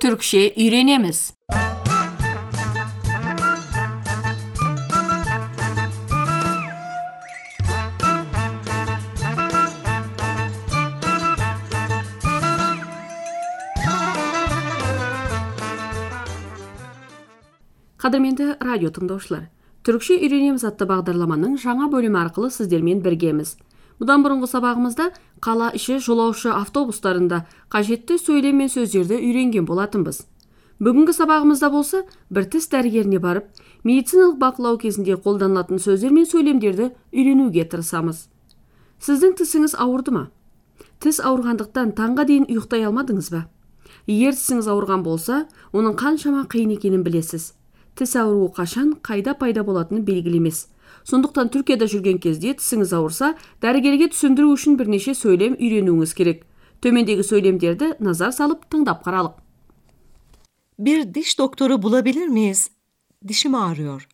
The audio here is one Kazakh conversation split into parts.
Türkçe öğrenemiz. Қадірменді радио тыңдаушылар, Түркше үйренеміз атты бағдарламаның жаңа бөлімі арқылы сіздермен біргеміз. Бұдан бұрынғы сабағымызда қала іші жолаушы автобустарында қажетті сөйлем мен сөздерді үйренген болатынбыз. Бүгінгі сабағымызда болса, бір тіс дәрігеріне барып, медициналық бақылау кезінде қолданылатын сөздер мен сөйлемдерді үйренуге тырысамыз. Сіздің тісіңіз ауырды ма? Тіс ауырғандықтан таңға дейін ұйықтай алмадыңыз ба? Егер тісіңіз ауырған болса, оның қаншама қиын екенін білесіз тіс ауруы қашан қайда пайда болатыны белгілі емес сондықтан түркияда жүрген кезде тісіңіз ауырса дәрігерге түсіндіру үшін бірнеше сөйлем үйренуіңіз керек төмендегі söylемдерді назар салып тыңдап қаралық Bir diş doktoru bulabilir miyiz? Dişim ağrıyor.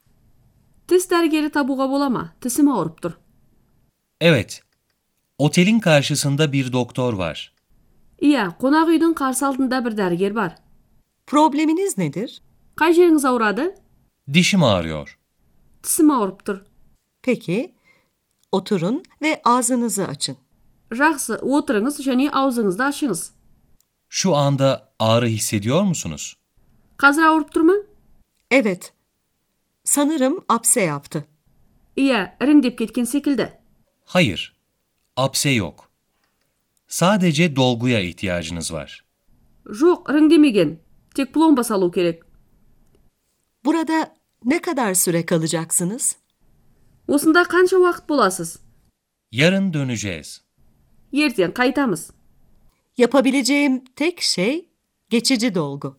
тіс дәрігері табуға бола ма тісім ауырып тұр Evet. Otelin karşısında bir doktor var. иә қонақ үйдің қарсы алдында бір дәрігер бар Probleminiz nedir? қай жеріңіз ауырады Dişim ağrıyor. Smorptur. Peki, oturun ve ağzınızı açın. Raksı oturunuz, şeni ağzınızda açınız. Şu anda ağrı hissediyor musunuz? Kazra orup durma. Evet. Sanırım apse yaptı. İya, rindip ketken sekildi. Hayır, apse yok. Sadece dolguya ihtiyacınız var. Yok, rindemigen. Tek plomba salu gerek. Burada ne kadar süre kalacaksınız? осында қанша уақыт боласыз Yarın döneceğiz. ертең қайтамыз Yapabileceğim tek şey geçici dolgu.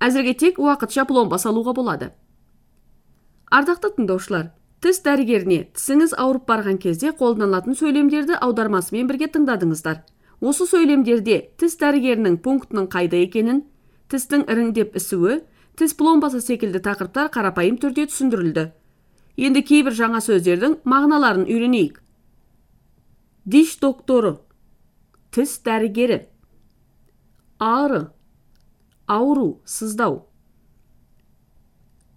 әзірге тек уақытша пломба салуға болады ардақты тыңдаушылар тіс дәрігеріне тісіңіз ауырып барған кезде қолданылатын сөйлемдерді аудармасымен бірге тыңдадыңыздар осы сөйлемдерде тіс дәрігерінің пунктінің қайда екенін тістің іріңдеп ісуі тіс пломбасы секілді тақырыптар қарапайым түрде түсіндірілді. Енді кейбір жаңа сөздердің мағыналарын үйренейік. Диш докторы. Тіс дәрігері. Ağrı ауру сыздау.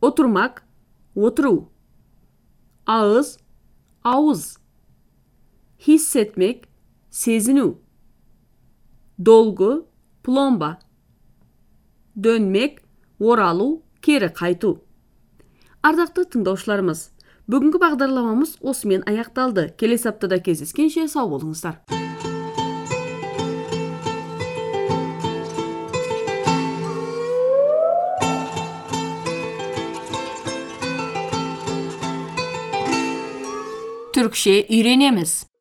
Отырмақ отыру. Ağız ауыз. Hissetmek сезіну. Долгу пломба. Dönmek оралу кері қайту. Ардақты тыңдаушыларымыз бүгінгі бағдарламамыз осымен аяқталды. Келесі аптада кездескенше сау болыңыздар. Türkçe öğrenemiz.